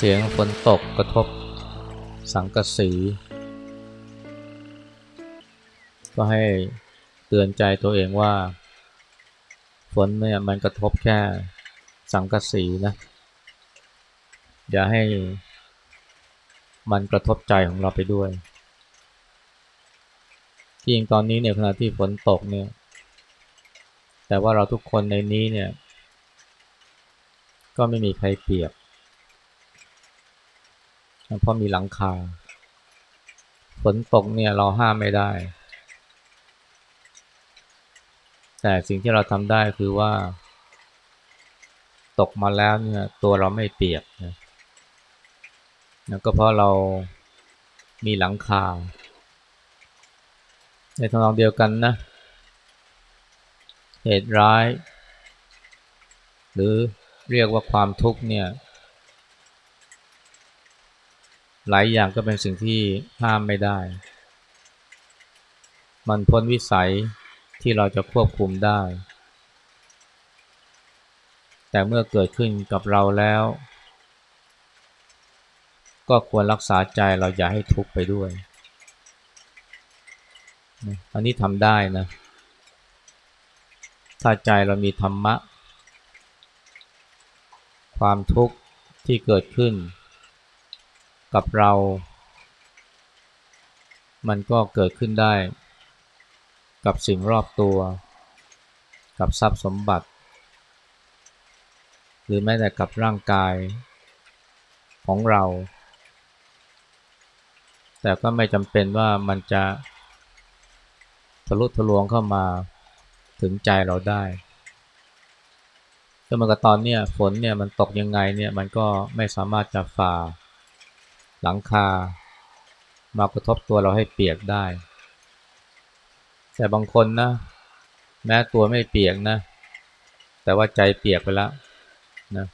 เสียงฝนตกกระทบสังกะสี ก็ให้เตือนใจตัวเองว่า ฝนเนี่ยมันกระทบแค่สังกะสีนะ อย่าให้มันกระทบใจของเราไปด้วยจริงตอนนี้เนี่ยขณะที่ฝนตกเนี่ย แต่ว่าเราทุกคนในนี้เนี่ย ก็ไม่มีใครเปียก เพราะมีหลังคา ฝนตกเนี่ยเราห้ามไม่ได้ แต่สิ่งที่เราทำได้คือว่า ตกมาแล้วเนี่ยตัวเราไม่เปียกนะนะก็เพราะเรามีหลังคา ในทางเดียวกันนะ เหตุร้าย หรือเรียกว่าความทุกข์เนี่ย หลายอย่างก็เป็นสิ่งที่ห้ามไม่ได้ มันพ้นวิสัยที่เราจะควบคุมได้ แต่เมื่อเกิดขึ้นกับเราแล้ว ก็ควรรักษาใจเราอย่าให้ทุกข์ไปด้วย อันนี้ทำได้นะ ถ้าใจเรามีธรรมะ ความทุกข์ที่เกิดขึ้น กับเรา มันก็เกิดขึ้นได้ กับสิ่งรอบตัว กับทรัพย์สมบัติ หรือแม้แต่กับร่างกายของเรา แต่ก็ไม่จำเป็นว่ามันจะทะลุทะลวงเข้ามาถึงใจเราได้ก็เหมือนกับตอนนี้ฝนเนี่ยมันตกยังไงเนี่ยมันก็ไม่สามารถจะฝ่า หลังคามากระทบตัวเราให้เปียกได้ แต่บางคนนะ แม้ตัวไม่เปียกนะ แต่ว่าใจเปียกไปแล้วนะ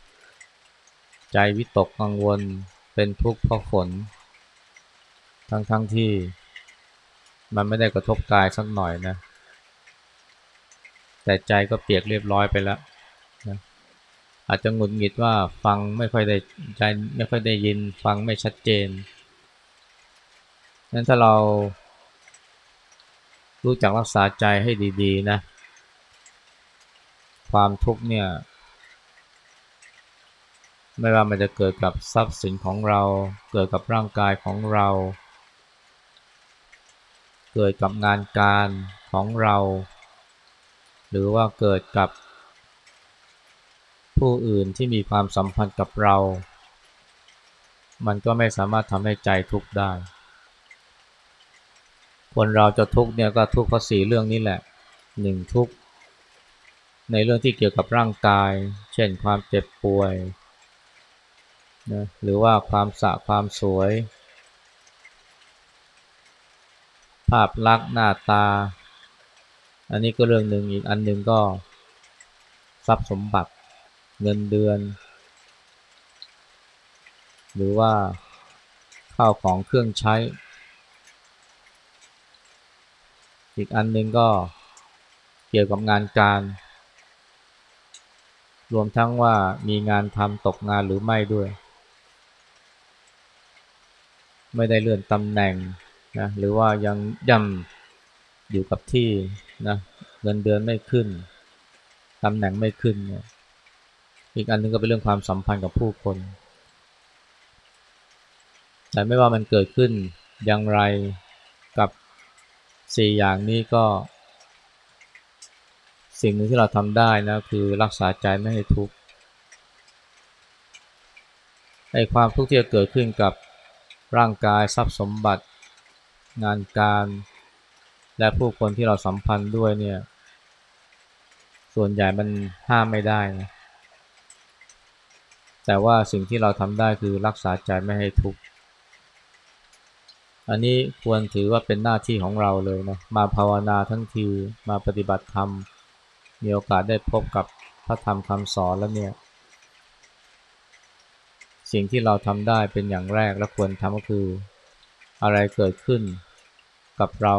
ใจวิตกกังวลเป็นทุกข์เพราะฝน ทั้งๆทที่มันไม่ได้กระทบกายสักหน่อยนะ แต่ใจก็เปียกเรียบร้อยไปแล้ว อาจจะหงุดหงิดว่าฟังไม่ค่อยได้ใจไม่ค่อยได้ยินฟังไม่ชัดเจนนั้นถ้าเรารู้จักรักษาใจให้ดี ๆ นะ ความทุกข์เนี่ย ไม่ว่ามันจะเกิดกับทรัพย์สินของเรา เกิดกับร่างกายของเรา เกิดกับงานการของเรา หรือว่าเกิดกับ ผู้อื่นที่มีความสัมพันธ์กับเรา มันก็ไม่สามารถทำให้ใจทุกข์ได้ คนเราจะทุกข์เนี่ยก็ทุกข์เพราะสี่เรื่องนี้แหละหนึ่งทุกข์ในเรื่องที่เกี่ยวกับร่างกาย เช่นความเจ็บป่วยนะหรือว่าความสะความสวย ภาพลักษณ์หน้าตา อันนี้ก็เรื่องหนึ่งอีกอันหนึ่งก็ทรัพย์สมบัติ เงินเดือน หรือว่าข้าวของเครื่องใช้ อีกอันหนึ่งก็เกี่ยวกับงานการ รวมทั้งว่ามีงานทำตกงานหรือไม่ด้วย ไม่ได้เลื่อนตำแหน่งนะหรือว่ายังย่ำอยู่กับที่นะเงินเดือนไม่ขึ้นตำแหน่งไม่ขึ้นเนี่ย อีกอันนึงก็เป็นเรื่องความสัมพันธ์กับผู้คน แต่ไม่ว่ามันเกิดขึ้นอย่างไรกับสี่อย่างนี้ก็ สิ่งหนึ่งที่เราทำได้นะคือรักษาใจไม่ให้ทุกข์ไอ้ความทุกข์ที่จะเกิดขึ้นกับร่างกายทรัพย์สมบัติ งานการ และผู้คนที่เราสัมพันธ์ด้วยเนี่ย ส่วนใหญ่มันห้ามไม่ได้นะ แต่ว่าสิ่งที่เราทำได้คือรักษาใจไม่ให้ทุกข์ อันนี้ควรถือว่าเป็นหน้าที่ของเราเลยนะ มาภาวนาทั้งทีมาปฏิบัติธรรม มีโอกาสได้พบกับพระธรรมคำสอนแล้วเนี่ย สิ่งที่เราทำได้เป็นอย่างแรกและควรทำก็คือ อะไรเกิดขึ้นกับเรา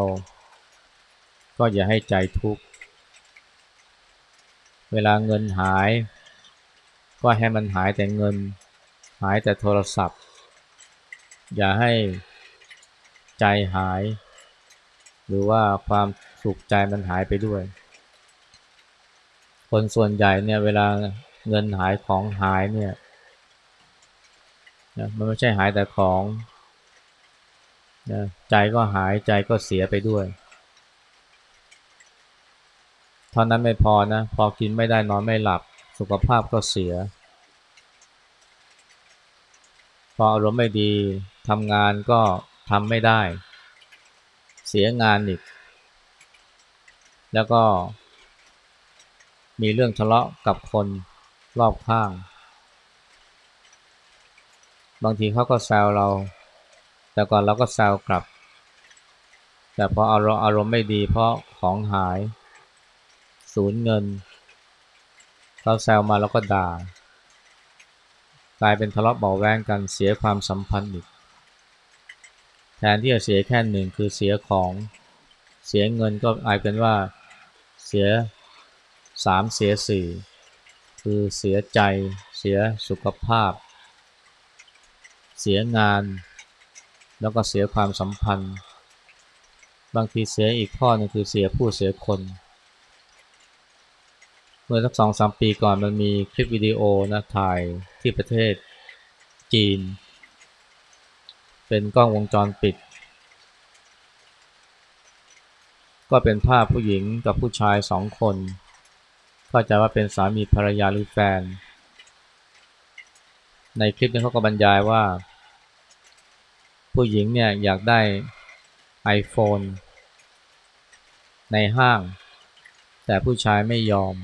ก็อย่าให้ใจทุกข์ เวลาเงินหาย ก็ให้มันหายแต่เงิน หายแต่โทรศัพท์ อย่าให้ใจหาย หรือว่าความสุขใจมันหายไปด้วย คนส่วนใหญ่เนี่ยเวลาเงินหายของหายเนี่ยนะมันไม่ใช่หายแต่ของนะใจก็หายใจก็เสียไปด้วยเท่านั้นไม่พอนะ พอกินไม่ได้นอนไม่หลับ สุขภาพก็เสีย พออารมณ์ไม่ดีทำงานก็ทำไม่ได้ เสียงานอีก แล้วก็ มีเรื่องทะเลาะกับคนรอบข้าง บางทีเขาก็แซวเรา แต่ก่อนเราก็แซวกลับ แต่พออารมณ์อารมณ์ไม่ดีเพราะของหาย สูญเงินเขาแซวมาแล้วก็ด่า กลายเป็นทะเลาะเบาแวงกันเสียความสัมพันธ์อีกแทนที่จะเสียแค่หนึ่งคือเสียของเสียเงินก็กลายเป็นว่าเสียสามเสียสี่คือเสียใจ เสียสุขภาพ เสียงาน แล้วก็เสียความสัมพันธ์ บางทีเสียอีกข้อนึงคือเสียผู้เสียคน เมื่อสักสองสามปีก่อนมันมีคลิปวิดีโอนะถ่ายที่ประเทศจีน เป็นกล้องวงจรปิด ก็เป็นภาพผู้หญิงกับผู้ชายสองคนเข้าใจว่าเป็นสามีภรรยาหรือแฟน ในคลิปนี้เขาก็บรรยายว่า ผู้หญิงเนี่ยอยากได้ iPhone ในห้าง แต่ผู้ชายไม่ยอม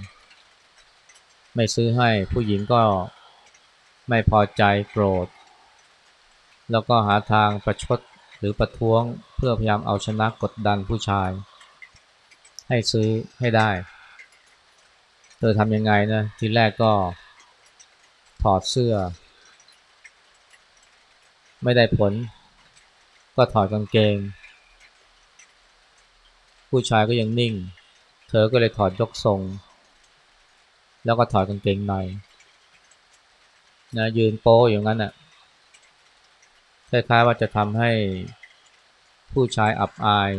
ไม่ซื้อให้ผู้หญิงก็ไม่พอใจโกรธ แล้วก็หาทางประชดหรือประท้วงเพื่อพยายามเอาชนะกดดันผู้ชาย ให้ซื้อให้ได้ เธอทำยังไงนะทีแรกก็ถอดเสื้อ ไม่ได้ผล ก็ถอดกางเกง ผู้ชายก็ยังนิ่ง เธอก็เลยถอดยกทรง แล้วก็ถอดกางเกงในนะยืนโป้อย่างนั้นอะคล้ายๆว่าจะทำให้ผู้ชายอับอาย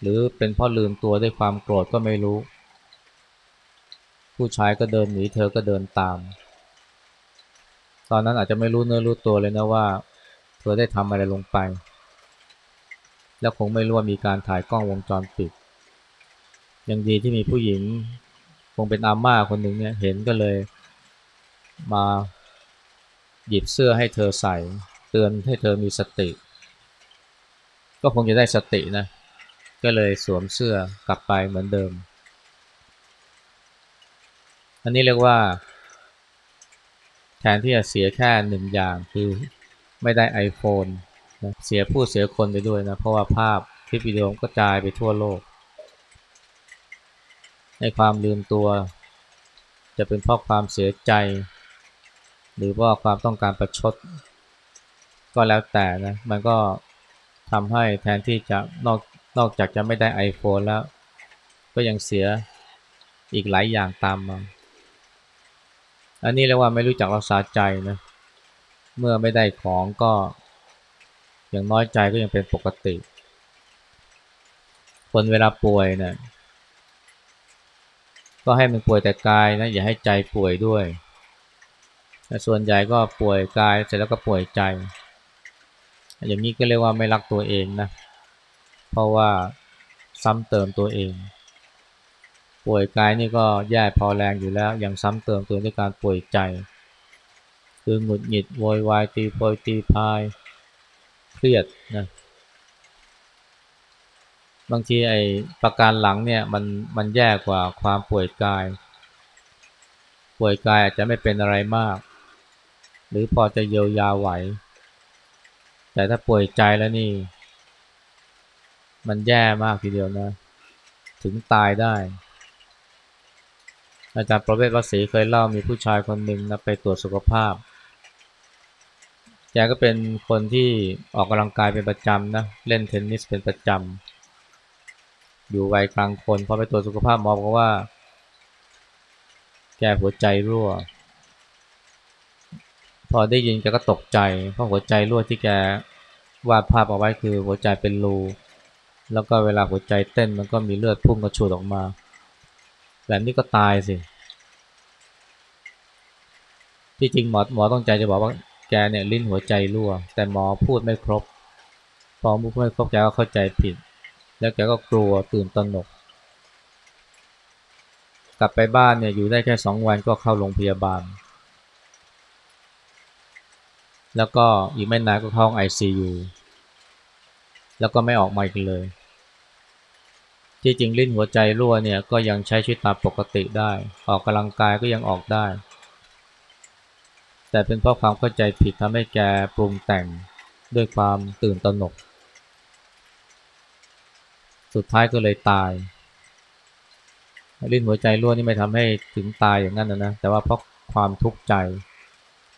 หรือเป็นเพราะลืมตัวด้วยความโกรธก็ไม่รู้ ผู้ชายก็เดินหนีเธอก็เดินตาม ตอนนั้นอาจจะไม่รู้เนื้อรู้ตัวเลยนะว่า เธอได้ทำอะไรลงไป แล้วคงไม่รู้ว่ามีการถ่ายกล้องวงจรปิด ยังดีที่มีผู้หญิง งเป็นอาม่าคนหนึ่งเนี่ยเห็นก็เลยมาหยิบเสื้อให้เธอใส่ เตือนให้เธอมีสติ ก็คงจะได้สตินะ ก็เลยสวมเสื้อกลับไปเหมือนเดิม อันนี้เรียกว่า แทนที่จะเสียแค่หนึ่งอย่างคือไม่ได้ iPhone นะเสียผู้เสียคนไปด้วยนะ เพราะว่าภาพคลิปวิดีโอก็จายไปทั่วโลก ในความลืมตัว จะเป็นเพราะความเสียใจ หรือว่าความต้องการประชด ก็แล้วแต่นะมันก็ทำให้แทนที่จะนอกนอกจากจะไม่ได้ iPhone แล้ว ก็ยังเสียอีกหลายอย่างตามมา อันนี้เรียกว่าไม่รู้จักรักษาใจนะ เมื่อไม่ได้ของก็ อย่างน้อยใจก็ยังเป็นปกติ คนเวลาป่วยเนะี่ย ก็ให้มันป่วยแต่กายนะอย่าให้ใจป่วยด้วยส่วนใหญ่ก็ป่วยกายเสร็จแล้วก็ป่วยใจ อย่างนี้ก็เรียกว่าไม่รักตัวเองนะ เพราะว่าซ้ำเติมตัวเอง ป่วยกายนี่ก็แย่พอแรงอยู่แล้ว ยังซ้ำเติมตัวด้วยการป่วยใจ คือหงุดหงิดโวยวายตีโพยตีพาย เครียดนะ บางทีไอ้ประการหลังเนี่ยมันมันแย่กว่าความป่วยกาย ป่วยกายอาจจะไม่เป็นอะไรมาก หรือพอจะเยียวยาไหว แต่ถ้าป่วยใจแล้วนี่ มันแย่มากทีเดียวนะ ถึงตายได้ อาจารย์ประเวศวสีเคยเล่ามีผู้ชายคนหนึ่งนะไปตรวจสุขภาพแกก็เป็นคนที่ออกกำลังกายเป็นประจำนะ เล่นเทนนิสเป็นประจำ อยู่วัยกลางคนพอไปตรวจสุขภาพหมอบอกว่า แกหัวใจรั่ว พอได้ยินแกก็ตกใจ เพราะหัวใจรั่วที่แกวาดภาพเอาไว้คือหัวใจเป็นรูแล้วก็เวลาหัวใจเต้นมันก็มีเลือดพุ่งกระฉูดออกมาแบบนี้ก็ตายสิ ที่จริงหมอหมอต้องใจจะบอกว่าแกเนี่ยลิ้นหัวใจรั่ว แต่หมอพูดไม่ครบพอพูดไม่ครบแกก็เข้าใจผิด แล้วแกก็กลัวตื่นตระหนก กลับไปบ้านเนี่ยอยู่ได้แค่สองวันก็เข้าโรงพยาบาล แล้วก็อีกไม่นานก็เข้าห้องไอซียูแล้วก็ไม่ออกมาอีกเลย ที่จริงลิ้นหัวใจรั่วเนี่ยก็ยังใช้ชีวิตตามปกติได้ ออกกำลังกายก็ยังออกได้ แต่เป็นเพราะความเข้าใจผิดทำให้แกปรุงแต่งด้วยความตื่นตระหนก สุดท้ายก็เลยตายลิ้นหัวใจรั่วนี่ไม่ทำให้ถึงตายอย่างนั้นนะนะแต่ว่าเพราะความทุกข์ใจ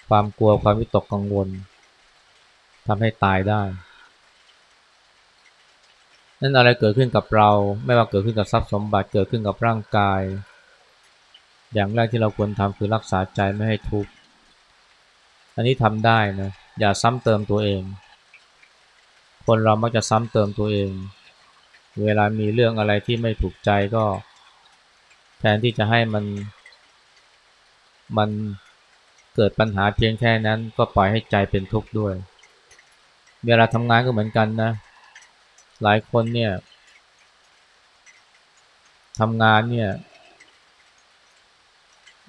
ความกลัวความวิตกกังวลทำให้ตายได้นั่นอะไรเกิดขึ้นกับเรา ไม่ว่าเกิดขึ้นกับทรัพย์สมบัติเกิดขึ้นกับร่างกาย อย่างแรกที่เราควรทำคือรักษาใจไม่ให้ทุกข์อันนี้ทำได้นะอย่าซ้ำเติมตัวเอง คนเรามักจะซ้ำเติมตัวเอง เวลามีเรื่องอะไรที่ไม่ถูกใจก็ แทนที่จะให้มัน มันเกิดปัญหาเพียงแค่นั้น ก็ปล่อยให้ใจเป็นทุกข์ด้วย เวลาทำงานก็เหมือนกันนะ หลายคนเนี่ยทำงานเนี่ย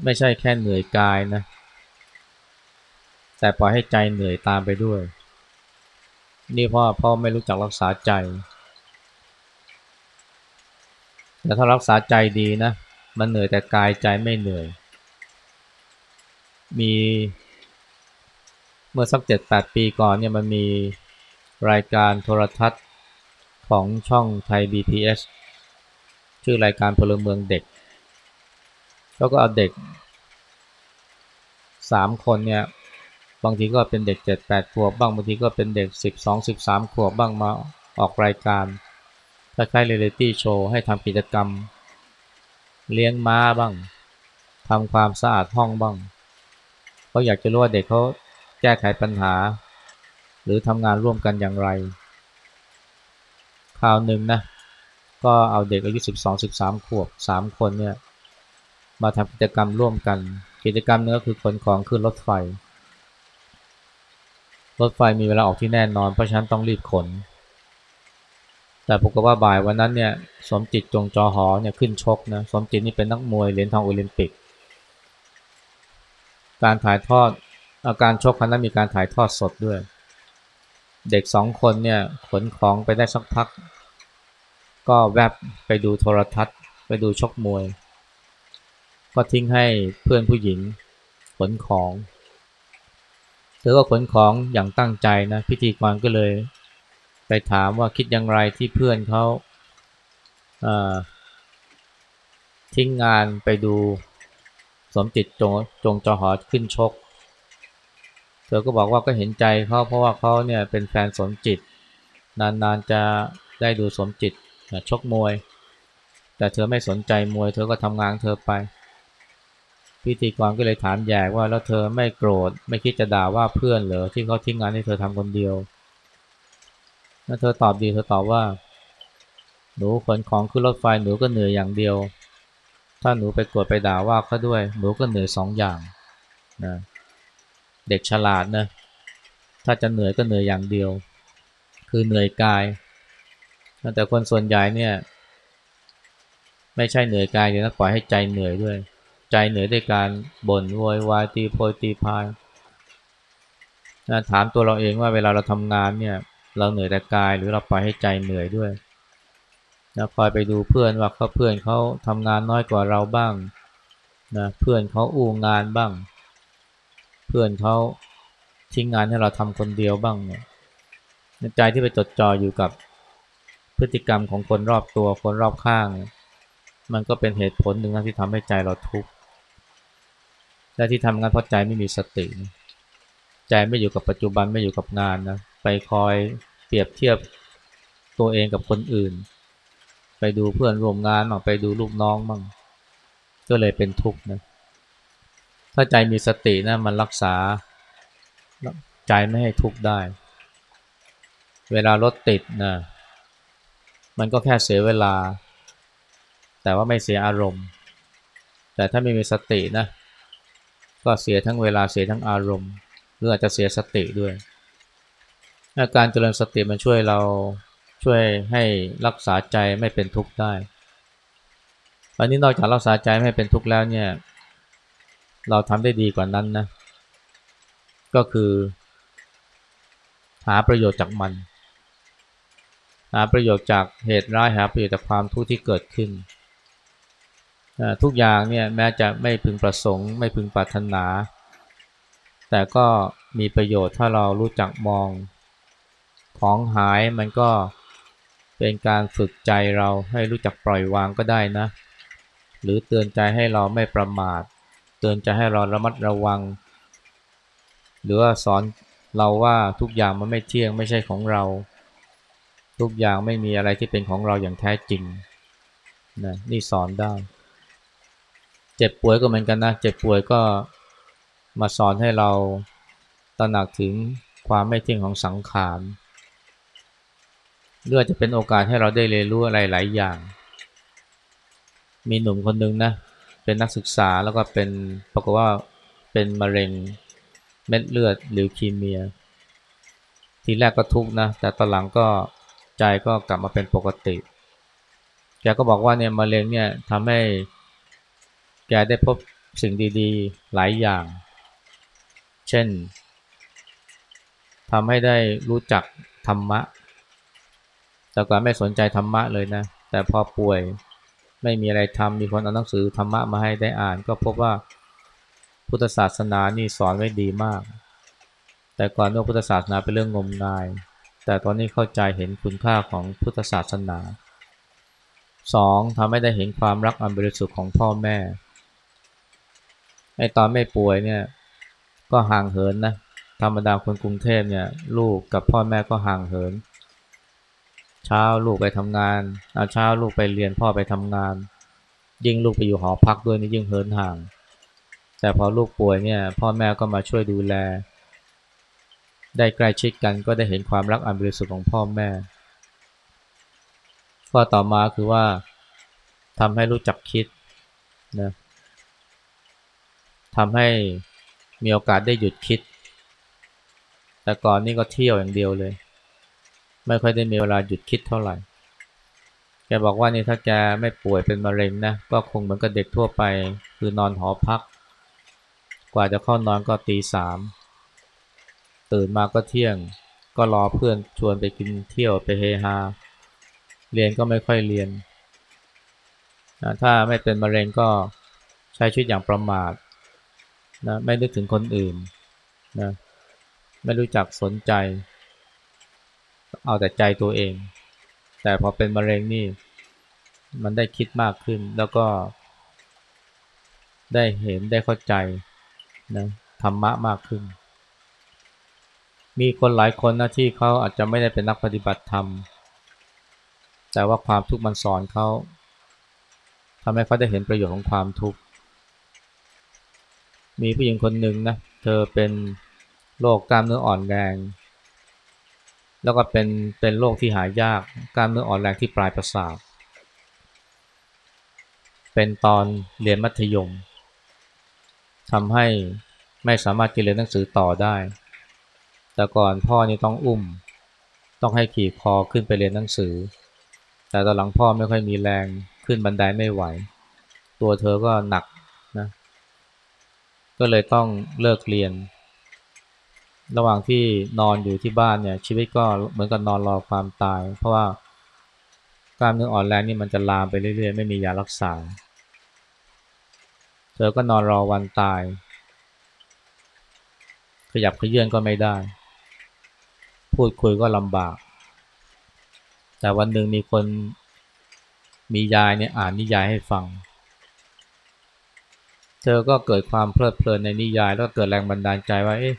ไม่ใช่แค่เหนื่อยกายนะ แต่ปล่อยให้ใจเหนื่อยตามไปด้วย นี่เพราะพ่อไม่รู้จักรักษาใจ แต่ถ้ารักษาใจดีนะ มันเหนื่อยแต่กายใจไม่เหนื่อย มีเมื่อสักเจ็ดแปดปีก่อนเนี่ยมันมีรายการโทรทัศน์ของช่องไทย BTS ชื่อรายการพลเมืองเด็ก แล้วก็เอาเด็กสามคนเนี่ยบางทีก็เป็นเด็กเจ็ดแปดขวบบ้างบางทีก็เป็นเด็กสิบสองสิบสามขวบบ้างมาออกรายการ คล้ายๆเรียลิตี้โชว์ให้ทำกิจกรรม เลี้ยงม้าบ้างทำความสะอาดห้องบ้างเขาอยากจะรู้ว่าเด็กเขาแก้ไขปัญหา หรือทำงานร่วมกันอย่างไรคราวหนึ่งนะก็เอาเด็กอายุ 12 13 ขวบ 3 คนเนี่ยมาทำกิจกรรมร่วมกัน กิจกรรมนี้ก็คือขนของขึ้นรถไฟ รถไฟมีเวลาออกที่แน่นอน เพราะฉะนั้นต้องรีบขน แต่ปรากฏว่าบ่ายวันนั้นเนี่ยสมจิตจงจอหอเนี่ยขึ้นชกนะสมจิตนี่เป็นนักมวยเหรียญทองโอลิมปิก การถ่ายทอดอาการชกครั้งนั้นมีการถ่ายทอดสดด้วย เด็กสองคนเนี่ยขนของไปได้สักพัก ก็แวบไปดูโทรทัศน์ ไปดูชกมวย ก็ทิ้งให้เพื่อนผู้หญิงขนของเธอก็ขนของอย่างตั้งใจนะพิธีกรก็เลย ถามว่าคิดอย่างไรที่เพื่อนเขาทิ้งงานไปดูสมจิตจงจงจอหอขึ้นชก เธอก็บอกว่าก็เห็นใจเขาเพราะว่าเขาเนี่ยเป็นแฟนสมจิต นานๆจะได้ดูสมจิตชกมวย แต่เธอไม่สนใจมวย เธอก็ทำงานเธอไป พิธีกรก็เลยถามแยกว่าแล้วเธอไม่โกรธไม่คิดจะด่าว่าเพื่อนเหรอที่เขาทิ้งงานให้เธอทำคนเดียว แล้วเธอตอบดีเธอตอบว่า หนูขนของขึ้นรถไฟหนูก็เหนื่อยอย่างเดียว ถ้าหนูไปกดไปด่าว่าเขาด้วย หนูก็เหนื่อยสองอย่างนะเด็กฉลาดนะถ้าจะเหนื่อยก็เหนื่อยอย่างเดียว คือเหนื่อยกาย แต่คนส่วนใหญ่เนี่ย ไม่ใช่เหนื่อยกายเดี๋ยวนะปล่อยให้ใจเหนื่อยด้วย ใจเหนื่อยด้วยการบ่นโวยวายตีโพยตีพายนะถามตัวเราเองว่าเวลาเราทำงานเนี่ย เราเหนื่อยแต่กาย หรือเราปล่อยให้ใจเหนื่อยด้วยนะคอยไปดูเพื่อนว่าเขาเพื่อนเขาทำงานน้อยกว่าเราบ้างนะเพื่อนเขาอู้งานบ้าง เพื่อนเขาทิ้งงานให้เราทำคนเดียวบ้างเนี่ยใจที่ไปจดจ่ออยู่กับพฤติกรรมของคนรอบตัวคนรอบข้าง มันก็เป็นเหตุผลหนึ่งนะที่ทำให้ใจเราทุกข์และที่ทำงานเพราะใจไม่มีสติ ใจไม่อยู่กับปัจจุบันไม่อยู่กับงานนะ ไปคอยเปรียบเทียบตัวเองกับคนอื่น ไปดูเพื่อนร่วมงานบ้างไปดูลูกน้องบ้างก็เลยเป็นทุกข์นะถ้าใจมีสตินะมันรักษาใจไม่ให้ทุกข์ได้ เวลารถติดนะมันก็แค่เสียเวลา แต่ว่าไม่เสียอารมณ์ แต่ถ้าไม่มีสตินะก็เสียทั้งเวลาเสียทั้งอารมณ์หรืออาจจะเสียสติด้วย อาการเจริญสติมันช่วยเราช่วยให้รักษาใจไม่เป็นทุกข์ได้อันนี้นอกจากรักษาใจไม่เป็นทุกข์แล้วเนี่ย เราทำได้ดีกว่านั้นนะ ก็คือ หาประโยชน์จากมัน หาประโยชน์จากเหตุร้ายหาประโยชน์จากความทุกข์ที่เกิดขึ้น ทุกอย่างเนี่ยแม้จะไม่พึงประสงค์ ไม่พึงปรารถนา แต่ก็มีประโยชน์ถ้าเรารู้จักมอง ของหายมันก็เป็นการฝึกใจเราให้รู้จักปล่อยวางก็ได้นะ หรือเตือนใจให้เราไม่ประมาท เตือนใจให้เราระมัดระวัง หรือว่าสอนเราว่าทุกอย่างมันไม่เที่ยงไม่ใช่ของเรา ทุกอย่างไม่มีอะไรที่เป็นของเราอย่างแท้จริงนะนี่สอนได้ เจ็บป่วยก็เหมือนกันนะ เจ็บป่วยก็มาสอนให้เราตระหนักถึงความไม่เที่ยงของสังขาร เรือจะเป็นโอกาสให้เราได้เรียนรู้อะไรหลายอย่าง มีหนุ่มคนหนึ่งนะ เป็นนักศึกษาแล้วก็เป็นปรากฏว่าเป็นมะเร็งเม็ดเลือดหรือคีเมีย ทีแรกก็ทุกข์นะ แต่ตอนหลังก็ใจก็กลับมาเป็นปกติ แกก็บอกว่าเนี่ยมะเร็งเนี่ยทำให้แกได้พบสิ่งดีๆหลายอย่าง เช่นทำให้ได้รู้จักธรรมะ แต่ก่อนไม่สนใจธรรมะเลยนะ แต่พอป่วยไม่มีอะไรทำมีคนเอาหนังสือธรรมะมาให้ได้อ่าน ก็พบว่าพุทธศาสนานี่สอนไว้ดีมาก แต่ก่อนว่าพุทธศาสนาเป็นเรื่องงมงาย แต่ตอนนี้เข้าใจเห็นคุณค่าของพุทธศาสนา 2. ทำให้ได้เห็นความรักอันบริสุทธิ์ของพ่อแม่ไอตอนไม่ป่วยเนี่ยก็ห่างเหินนะธรรมดาคนกรุงเทพเนี่ยลูกกับพ่อแม่ก็ห่างเหิน เช้าลูกไปทำงานเอาเช้าลูกไปเรียนพ่อไปทำงาน ยิ่งลูกไปอยู่หอพักด้วยนี่ยิ่งเหินห่าง แต่พอลูกป่วยเนี่ยพ่อแม่ก็มาช่วยดูแล ได้ใกล้ชิดกันก็ได้เห็นความรักอันบริสุทธิ์ของพ่อแม่ข้อต่อมาคือว่าทำให้รู้จักคิดนะทำให้มีโอกาสได้หยุดคิด แต่ก่อนนี่ก็เที่ยวอย่างเดียวเลย ไม่ค่อยได้มีเวลาหยุดคิดเท่าไหร่ แกบอกว่านี่ถ้าแกไม่ป่วยเป็นมะเร็งนะ ก็คงเหมือนกับเด็กทั่วไป คือนอนหอพัก กว่าจะเข้านอนก็ตีสาม ตื่นมาก็เที่ยง ก็รอเพื่อนชวนไปกินเที่ยวไปเฮฮา เรียนก็ไม่ค่อยเรียน ถ้าไม่เป็นมะเร็งก็ใช้ชีวิตอย่างประมาทนะ ไม่นึกถึงคนอื่นนะ ไม่รู้จักสนใจ เอาแต่ใจตัวเอง แต่พอเป็นมะเร็งนี่ มันได้คิดมากขึ้นแล้วก็ ได้เห็นได้เข้าใจนะธรรมะมากขึ้น มีคนหลายคนนะที่เขาอาจจะไม่ได้เป็นนักปฏิบัติธรรม แต่ว่าความทุกข์มันสอนเขาทำให้เขาได้เห็นประโยชน์ของความทุกข์ มีผู้หญิงคนหนึ่งนะ เธอเป็นโรคกล้ามเนื้ออ่อนแรง แล้วก็เป็นเป็นโรคที่หายากกล้ามเนื้ออ่อนแรงที่ปลายประสาทเป็นตอนเรียนมัธยมทำให้ไม่สามารถเรียนหนังสือต่อได้ แต่ก่อนพ่อนี่ต้องอุ้ม ต้องให้ขี่คอขึ้นไปเรียนหนังสือ แต่ตอนหลังพ่อไม่ค่อยมีแรงขึ้นบันไดไม่ไหว ตัวเธอก็หนักนะ ก็เลยต้องเลิกเรียน ระหว่างที่นอนอยู่ที่บ้านเนี่ย ชีวิตก็เหมือนกับนอนรอความตาย เพราะว่ากล้ามเนื้ออ่อนแรงนี่มันจะลามไปเรื่อยๆ ไม่มียารักษา เธอก็นอนรอวันตาย ขยับขยื่นก็ไม่ได้ พูดคุยก็ลำบาก แต่วันหนึ่งมีคนมียายเนี่ยอ่านนิยายให้ฟัง เธอก็เกิดความเพลิดเพลินในนิยายแล้วก็เกิดแรงบันดาลใจว่าเอ๊ะ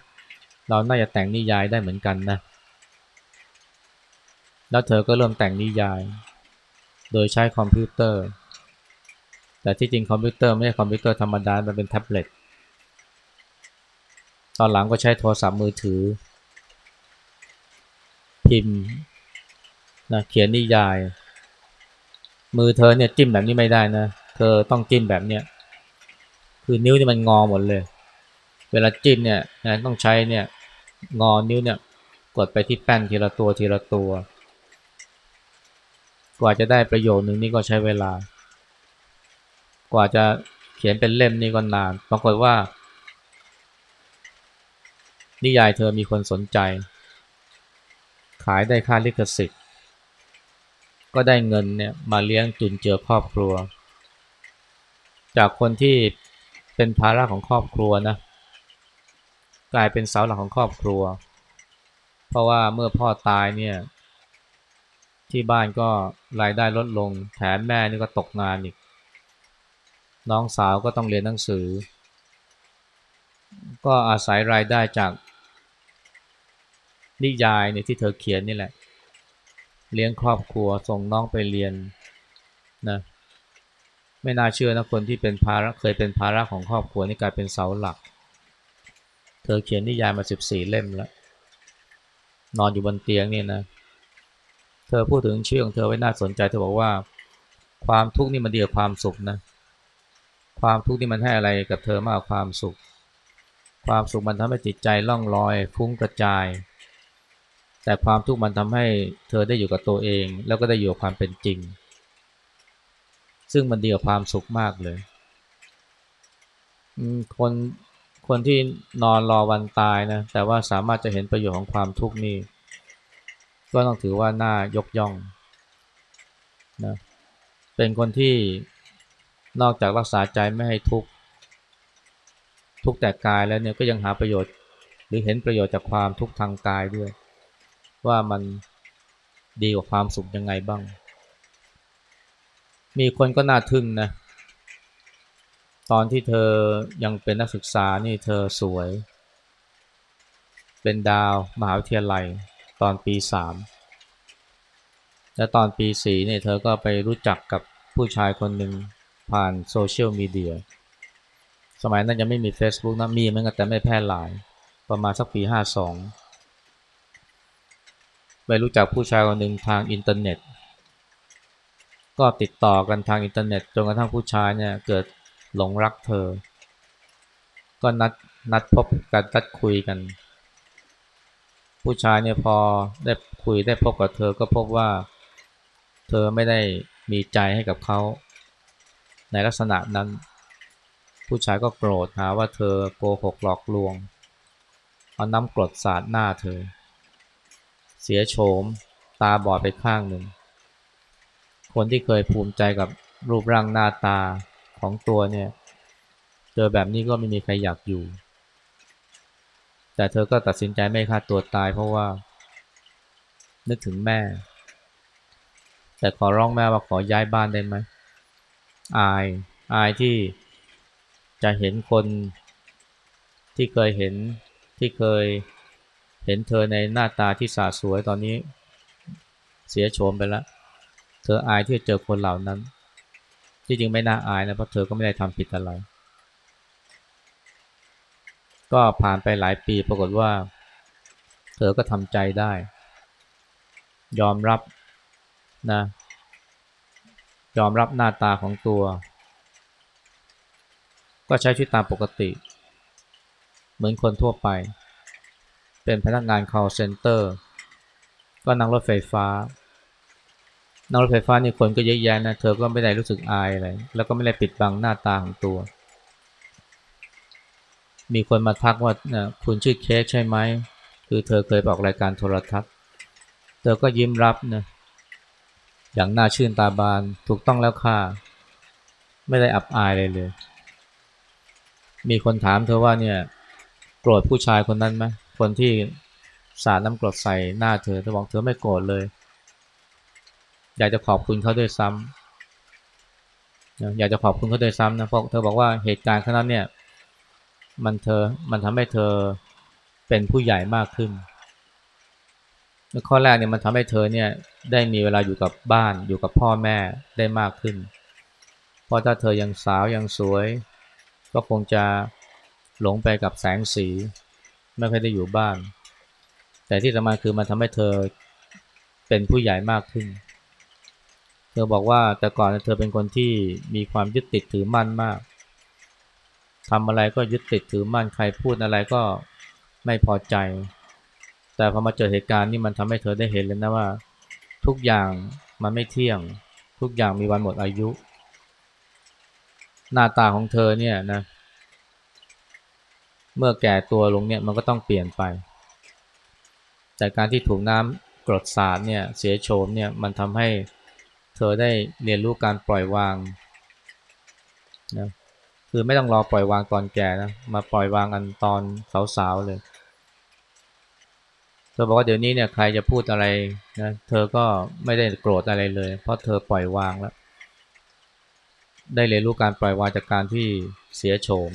เราน่าจะแต่งนิยายได้เหมือนกันนะ แล้วเธอก็เริ่มแต่งนิยาย โดยใช้คอมพิวเตอร์ แต่ที่จริงคอมพิวเตอร์ไม่ใช่คอมพิวเตอร์ธรรมดา มันเป็นแท็บเล็ต ตอนหลังก็ใช้โทรศัพท์มือถือ พิมพ์นะเขียนนิยาย มือเธอเนี่ยจิ้มแบบนี้ไม่ได้นะ เธอต้องจิ้มแบบเนี้ย คือนิ้วนี่มันงอหมดเลย เวลาจิ้มเนี่ยนะต้องใช้เนี่ยงอนิ้วเนี่ยกดไปที่แป้นทีละตัวทีละตัว กว่าจะได้ประโยชน์หนึ่งนี่ก็ใช้เวลา กว่าจะเขียนเป็นเล่มนี่ก็นานปรากฏว่า นิยายเธอมีคนสนใจ ขายได้ค่าลิขสิทธิ์ ก็ได้เงินเนี่ยมาเลี้ยงจุนเจือครอบครัว จากคนที่เป็นภาระของครอบครัวนะ กลายเป็นเสาหลักของครอบครัว เพราะว่าเมื่อพ่อตายเนี่ย ที่บ้านก็รายได้ลดลง แถมแม่นี่ก็ตกงานอีก น้องสาวก็ต้องเรียนหนังสือ ก็อาศัยรายได้จากนิยายเนี่ยที่เธอเขียนนี่แหละ เลี้ยงครอบครัวส่งน้องไปเรียนนะไม่น่าเชื่อนะคนที่เป็นภาระเคยเป็นภาระของครอบครัวนี่กลายเป็นเสาหลัก เธอเขียนนิยายมาสิบสี่เล่มแล้ว นอนอยู่บนเตียงนี่นะ เธอพูดถึงชื่อของเธอไว้น่าสนใจ เธอบอกว่า ความทุกข์นี่มันดีกว่าความสุขนะ ความทุกข์นี่มันให้อะไรกับเธอมากกว่าความสุข ความสุขมันทำให้จิตใจล่องลอย ฟุ้งกระจาย แต่ความทุกข์มันทำให้เธอได้อยู่กับตัวเอง แล้วก็ได้อยู่กับความเป็นจริง ซึ่งมันดีกว่าความสุขมากเลยคน คนที่นอนรอวันตายนะแต่ว่าสามารถจะเห็นประโยชน์ของความทุกข์นี่ก็ต้องถือว่าน่ายกย่องนะเป็นคนที่นอกจากรักษาใจไม่ให้ทุกข์ทุกแต่กายแล้วเนี่ยก็ยังหาประโยชน์ หรือเห็นประโยชน์จากความทุกข์ทางกายด้วย ว่ามันดีกว่าความสุขยังไงบ้าง มีคนก็น่าทึ่งนะ ตอนที่เธอยังเป็นนักศึกษานี่เธอสวย เป็นดาวมหาวิทยาลัยตอนปีสามและตอนปีสี่เนี่ยเธอก็ไปรู้จักกับผู้ชายคนหนึ่งผ่านโซเชียลมีเดีย สมัยนั้นยังไม่มี Facebook นะมีเหมือนกันแต่ไม่แพร่หลาย ประมาณสักปีห้าสองไปรู้จักผู้ชายคนหนึ่งทางอินเทอร์เน็ต ก็ติดต่อกันทางอินเทอร์เน็ตจนกระทั่งผู้ชายเนี่ยเกิด หลงรักเธอ ก็นัดนัดพบกันนัดคุยกัน ผู้ชายเนี่ยพอได้คุยได้พบกับเธอก็พบว่า เธอไม่ได้มีใจให้กับเขา ในลักษณะนั้น ผู้ชายก็โกรธหาว่าเธอโกหกหลอกลวง เอาน้ำกรดสาดหน้าเธอ เสียโฉมตาบอดไปข้างหนึ่ง คนที่เคยภูมิใจกับรูปร่างหน้าตา ของตัวเนี่ย เจอแบบนี้ก็ไม่มีใครอยากอยู่ แต่เธอก็ตัดสินใจไม่ฆ่าตัวตายเพราะว่า นึกถึงแม่ แต่ขอร้องแม่ว่าขอย้ายบ้านได้ไหมอายอายที่จะเห็นคนที่เคยเห็นที่เคยเห็นเธอในหน้าตาที่สาสวยตอนนี้ เสียโฉมไปแล้ว เธออายที่จะเจอคนเหล่านั้น ที่จริงไม่น่าอายนะเพราะเธอก็ไม่ได้ทำผิดอะไร ก็ผ่านไปหลายปีปรากฏว่า เธอก็ทำใจได้ ยอมรับนะ ยอมรับหน้าตาของตัว ก็ใช้ชีวิตตามปกติ เหมือนคนทั่วไป เป็นพนักงาน call center ก็นั่งรถไฟฟ้า นั่งรถไฟฟ้านี่คนก็เยอะแยะนะ เธอก็ไม่ได้รู้สึกอายอะไร แล้วก็ไม่ได้ปิดบังหน้าตาของตัว มีคนมาทักว่านะคุณชื่อเค้กใช่ไหม คือเธอเคยบอกรายการโทรทัศน์ เธอก็ยิ้มรับนะ อย่างน่าชื่นตาบาน ถูกต้องแล้วค่ะ ไม่ได้อับอายเลยเลย มีคนถามเธอว่าเนี่ยโกรธผู้ชายคนนั้นไหมคนที่สาดน้ำกรดใส่หน้าเธอเธอบอกเธอไม่โกรธเลย อยากจะขอบคุณเขาด้วยซ้ำอยากจะขอบคุณเขาด้วยซ้ำนะเพราะเธอบอกว่าเหตุการณ์ครั้งนั้นเนี่ยมันเธอมันทำให้เธอเป็นผู้ใหญ่มากขึ้นข้อแรกเนี่ยมันทำให้เธอเนี่ยได้มีเวลาอยู่กับบ้านอยู่กับพ่อแม่ได้มากขึ้น เพราะถ้าเธอยังสาวยังสวย ก็คงจะหลงไปกับแสงสี ไม่ค่อยได้อยู่บ้าน แต่ที่สำคัญคือมันทำให้เธอเป็นผู้ใหญ่มากขึ้น เธอบอกว่าแต่ก่อนเธอเป็นคนที่มีความยึดติดถือมั่นมากทำอะไรก็ยึดติดถือมั่นใครพูดอะไรก็ไม่พอใจ แต่พอมาเจอเหตุการณ์นี่มันทำให้เธอได้เห็นเลยนะว่า ทุกอย่างมันไม่เที่ยง ทุกอย่างมีวันหมดอายุ หน้าตาของเธอเนี่ยนะเมื่อแก่ตัวลงเนี่ยมันก็ต้องเปลี่ยนไป แต่การที่ถูกน้ำกรดสาดเนี่ยเสียโฉมเนี่ยมันทำให้เเธอได้เรียนรู้การปล่อยวางนะคือไม่ต้องรอปล่อยวางตอนแก่นะมาปล่อยวางกันตอนสาวๆเลยเธอบอกว่าเดี๋ยวนี้เนี่ยใครจะพูดอะไรนะเธอก็ไม่ได้โกรธอะไรเลย เพราะเธอปล่อยวางแล้ว ได้เรียนรู้การปล่อยวางจากการที่เสียโฉม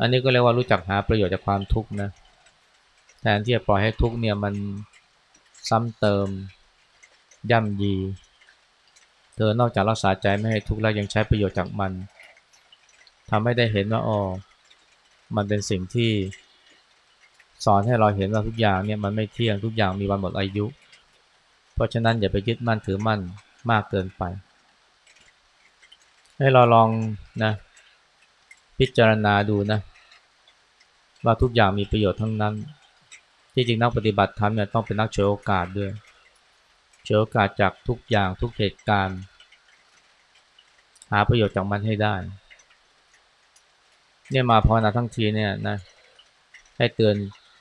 อันนี้ก็เรียกว่ารู้จักหาประโยชน์จากความทุกข์นะแทนที่จะปล่อยให้ทุกข์เนี่ยมันซ้ำเติมย่ำยี เธอนอกจากรักษาใจไม่ให้ทุกข์แล้วยังใช้ประโยชน์จากมันทำให้ได้เห็นว่าอ๋อมันเป็นสิ่งที่สอนให้เราเห็นว่าทุกอย่างเนี่ยมันไม่เที่ยงทุกอย่างมีวันหมดอายุ เพราะฉะนั้นอย่าไปยึดมั่นถือมั่นมากเกินไป ให้เราลองนะพิจารณาดูนะว่าทุกอย่างมีประโยชน์ทั้งนั้น ที่จริงนักปฏิบัติธรรมเนี่ยต้องเป็นนักเฉวยโอกาสด้วย เฉวยโอกาสจากทุกอย่างทุกเหตุการณ์ หาประโยชน์จากมันให้ได้ เนี่ยมาภานาทั้งทีเนี่ยนะให้เตือน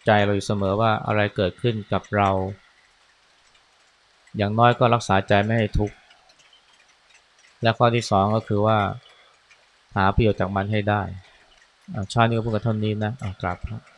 ใจเราอยู่เสมอว่าอะไรเกิดขึ้นกับเรา อย่างน้อยก็รักษาใจไม่ให้ทุกข์และข้อที่สองก็คือว่า หาประโยชน์จากมันให้ได้ชาตินี้ก็พูดกับท่านี้นะกราบครับ